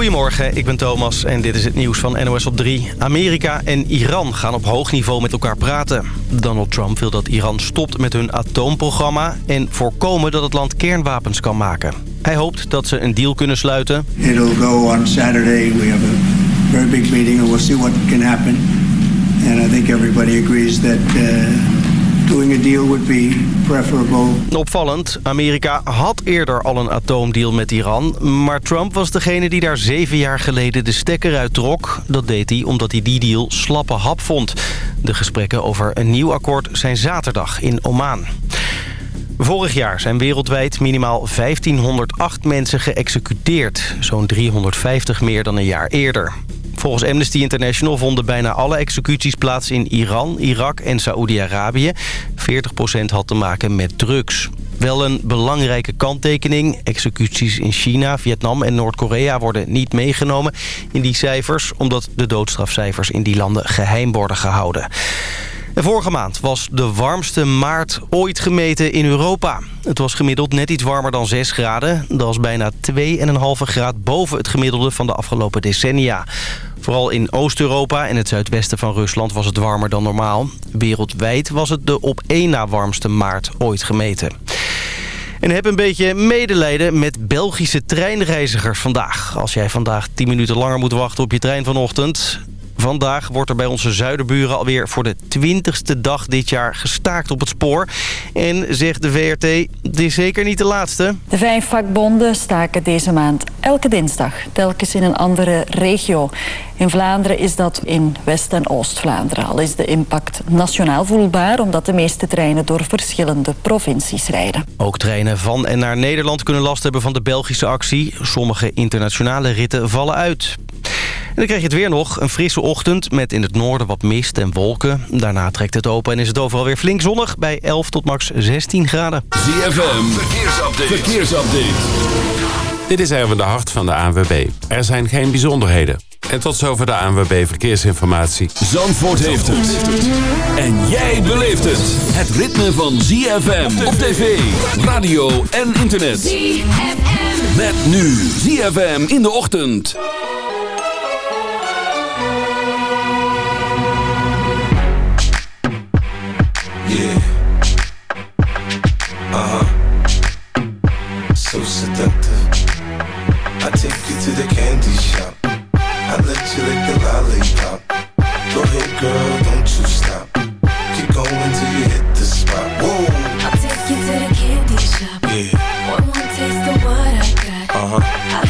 Goedemorgen, ik ben Thomas en dit is het nieuws van NOS op 3. Amerika en Iran gaan op hoog niveau met elkaar praten. Donald Trump wil dat Iran stopt met hun atoomprogramma... en voorkomen dat het land kernwapens kan maken. Hij hoopt dat ze een deal kunnen sluiten. It'll go on Saturday. We have a very big meeting and we'll see what can happen. And I think everybody agrees that... Uh doing a deal would be preferable. Opvallend, Amerika had eerder al een atoomdeal met Iran... maar Trump was degene die daar zeven jaar geleden de stekker uit trok. Dat deed hij omdat hij die deal slappe hap vond. De gesprekken over een nieuw akkoord zijn zaterdag in Oman. Vorig jaar zijn wereldwijd minimaal 1508 mensen geëxecuteerd. Zo'n 350 meer dan een jaar eerder. Volgens Amnesty International vonden bijna alle executies plaats in Iran, Irak en Saoedi-Arabië. 40% had te maken met drugs. Wel een belangrijke kanttekening. Executies in China, Vietnam en Noord-Korea worden niet meegenomen in die cijfers... omdat de doodstrafcijfers in die landen geheim worden gehouden. En vorige maand was de warmste maart ooit gemeten in Europa. Het was gemiddeld net iets warmer dan 6 graden. Dat was bijna 2,5 graad boven het gemiddelde van de afgelopen decennia. Vooral in Oost-Europa en het zuidwesten van Rusland was het warmer dan normaal. Wereldwijd was het de op één na warmste maart ooit gemeten. En heb een beetje medelijden met Belgische treinreizigers vandaag. Als jij vandaag 10 minuten langer moet wachten op je trein vanochtend... Vandaag wordt er bij onze zuiderburen alweer voor de twintigste dag dit jaar gestaakt op het spoor. En zegt de VRT, dit is zeker niet de laatste. De vijf vakbonden staken deze maand elke dinsdag, telkens in een andere regio. In Vlaanderen is dat in West- en Oost-Vlaanderen. Al is de impact nationaal voelbaar... omdat de meeste treinen door verschillende provincies rijden. Ook treinen van en naar Nederland kunnen last hebben van de Belgische actie. Sommige internationale ritten vallen uit. En dan krijg je het weer nog. Een frisse ochtend met in het noorden wat mist en wolken. Daarna trekt het open en is het overal weer flink zonnig... bij 11 tot max 16 graden. ZFM, verkeersupdate. verkeersupdate. Dit is even de hart van de ANWB. Er zijn geen bijzonderheden. En tot zover de ANWB Verkeersinformatie. Zandvoort heeft het. En jij beleeft het. Het ritme van ZFM op tv, radio en internet. ZFM. Met nu ZFM in de ochtend. Yeah. Uh-huh. So seductive. I take you to the candy shop. I let you lick the lollipop. Go ahead, girl, don't you stop. Keep going till you hit the spot. Whoa. I'll take you to the candy shop. Yeah. One more taste of what I got. Uh-huh. I'll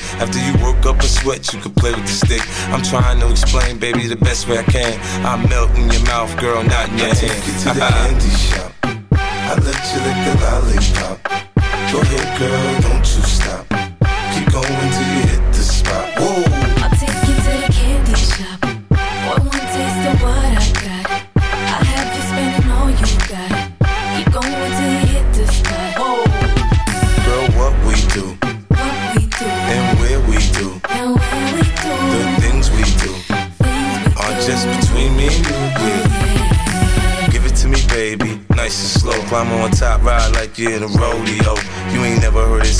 After you work up a sweat, you can play with the stick. I'm trying to explain, baby, the best way I can. I melt in your mouth, girl, not in your I hand. Take you to the candy ride like you're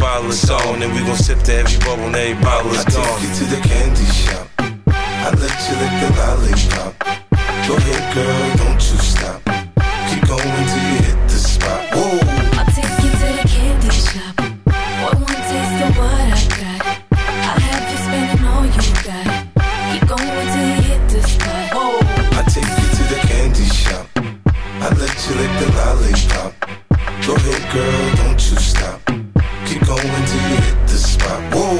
bottle is on, and we gon' sip to every bubble and every bottle is gone. I take you to the candy shop. I let you lick the lollipop. Go ahead, girl, don't you stop. Keep going till you hit the spot. Whoa. I take you to the candy shop. One one taste of what I got. I have you spending all you got. Keep going till you hit the spot. Whoa. I take you to the candy shop. I let you lick the lollipop. Go ahead, girl. Going to hit the spot. Whoa.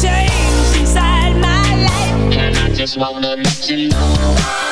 change inside my life. And I just wanna let you know.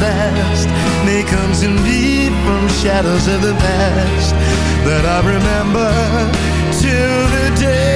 Last. May comes indeed from shadows of the past that I remember till the day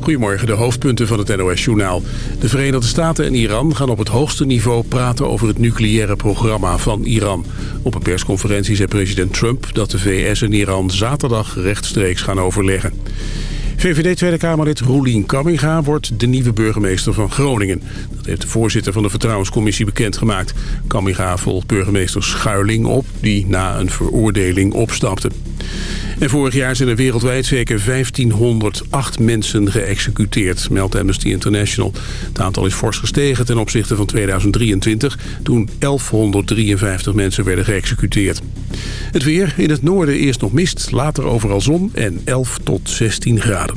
Goedemorgen, de hoofdpunten van het NOS-journaal. De Verenigde Staten en Iran gaan op het hoogste niveau praten over het nucleaire programma van Iran. Op een persconferentie zei president Trump dat de VS en Iran zaterdag rechtstreeks gaan overleggen. VVD Tweede Kamerlid Roelien Kamminga wordt de nieuwe burgemeester van Groningen. Dat heeft de voorzitter van de Vertrouwenscommissie bekendgemaakt. Kamminga volgt burgemeester Schuiling op, die na een veroordeling opstapte. En vorig jaar zijn er wereldwijd zeker 1508 mensen geëxecuteerd, meldt Amnesty International. Het aantal is fors gestegen ten opzichte van 2023, toen 1153 mensen werden geëxecuteerd. Het weer, in het noorden eerst nog mist, later overal zon en 11 tot 16 graden.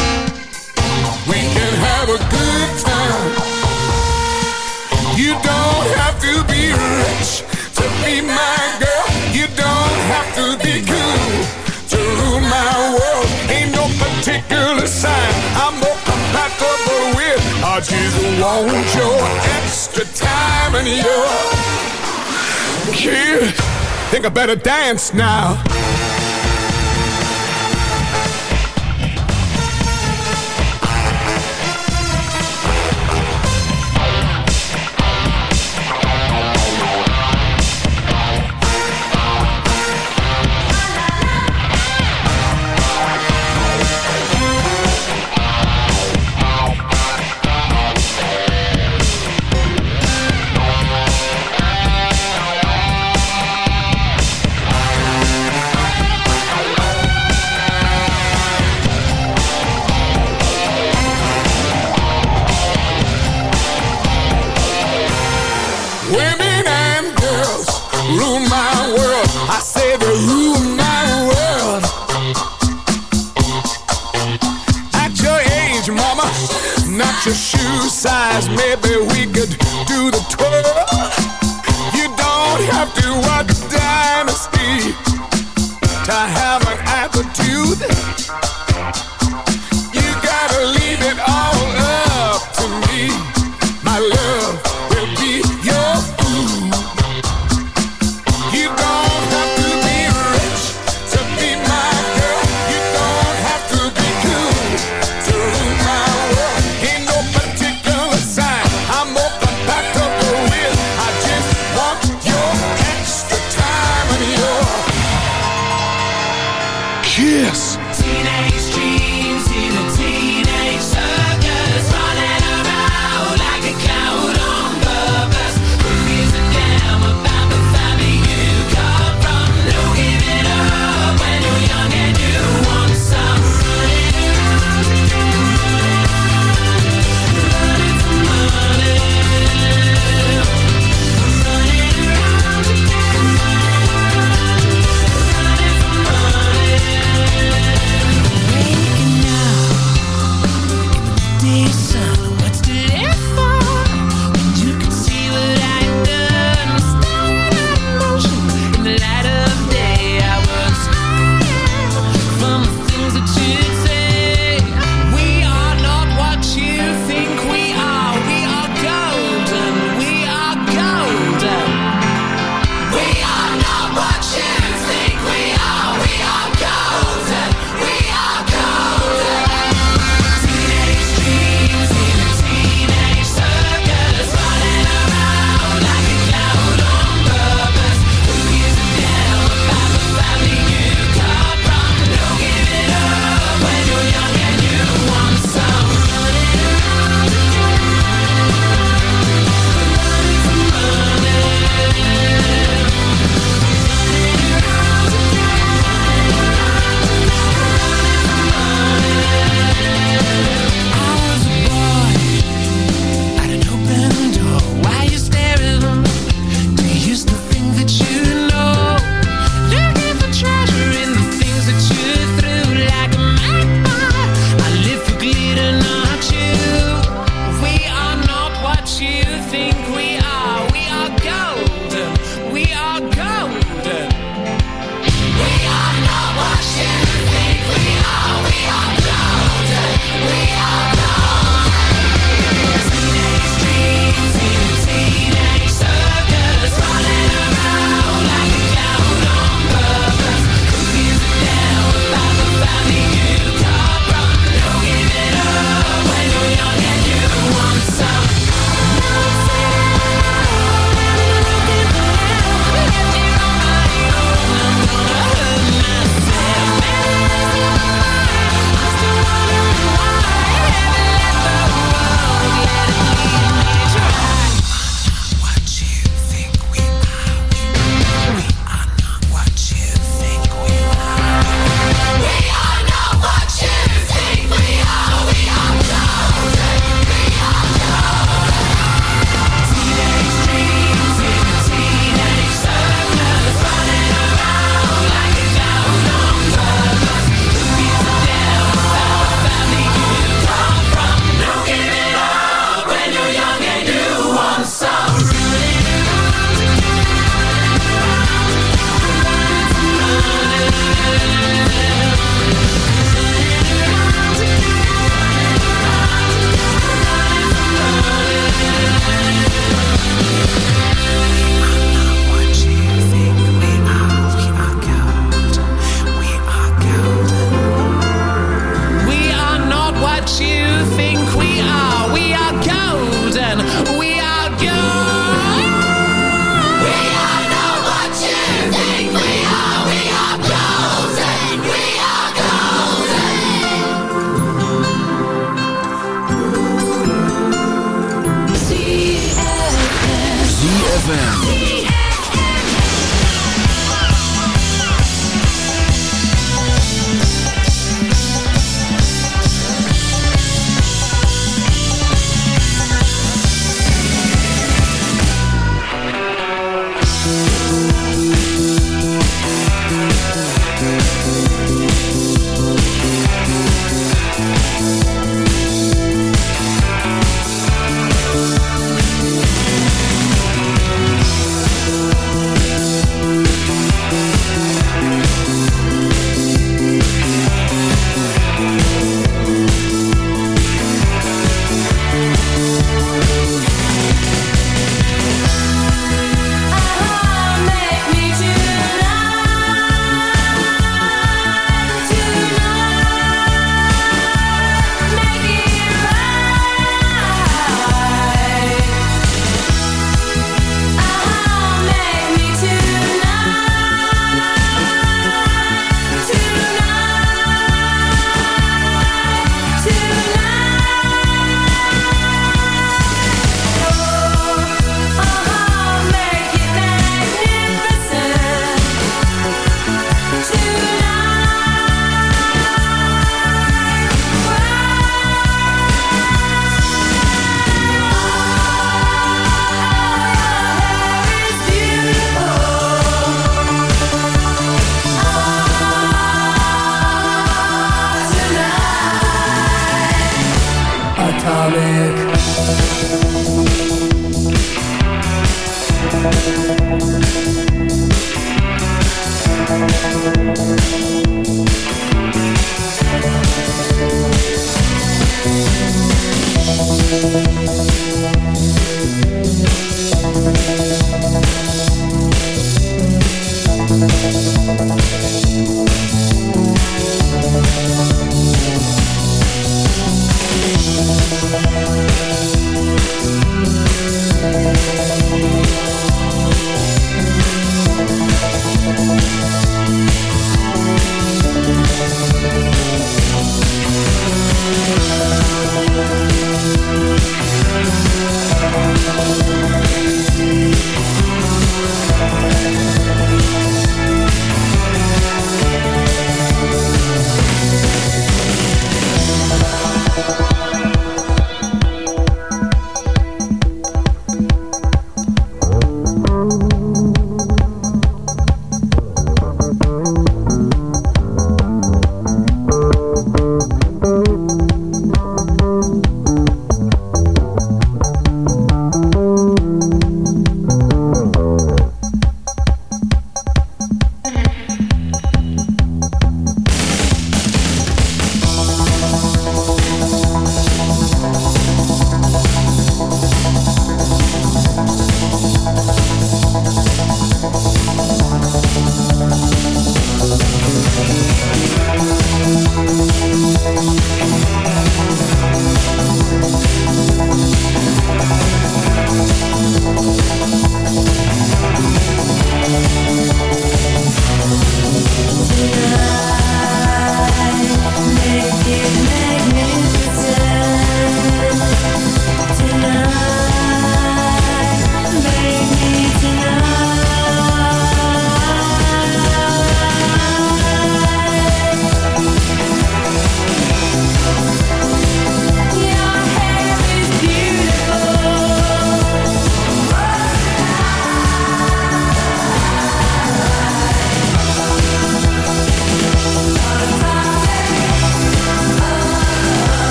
Rich to be my girl. You don't have to be cool to rule my world. Ain't no particular sign I'm more compatible with. I just want your extra time and your kid. Think I better dance now.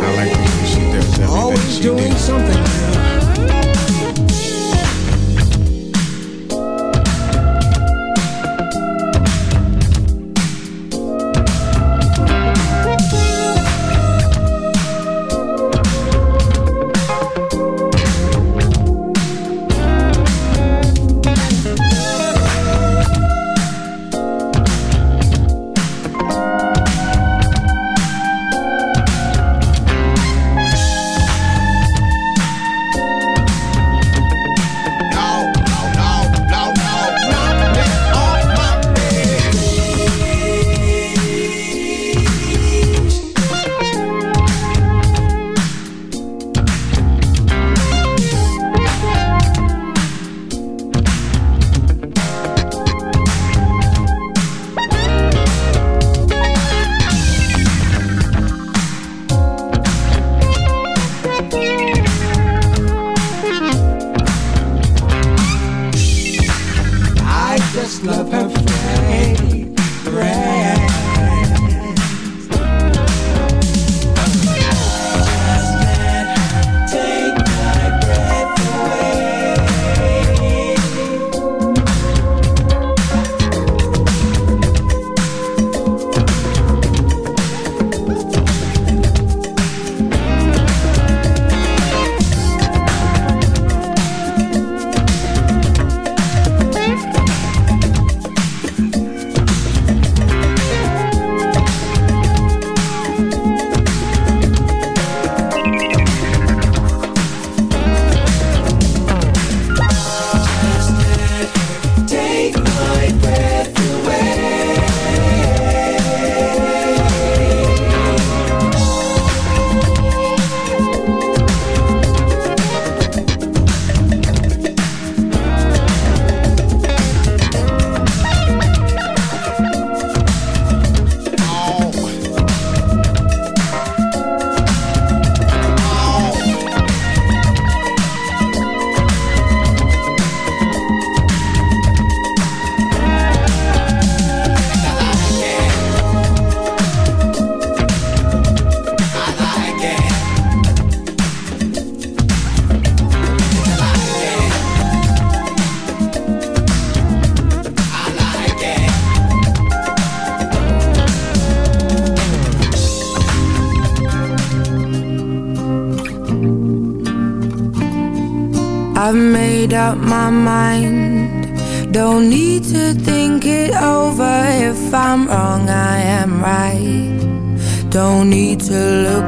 I like the way she does everything Always she doing should think it over. If I'm wrong, I am right. Don't need to look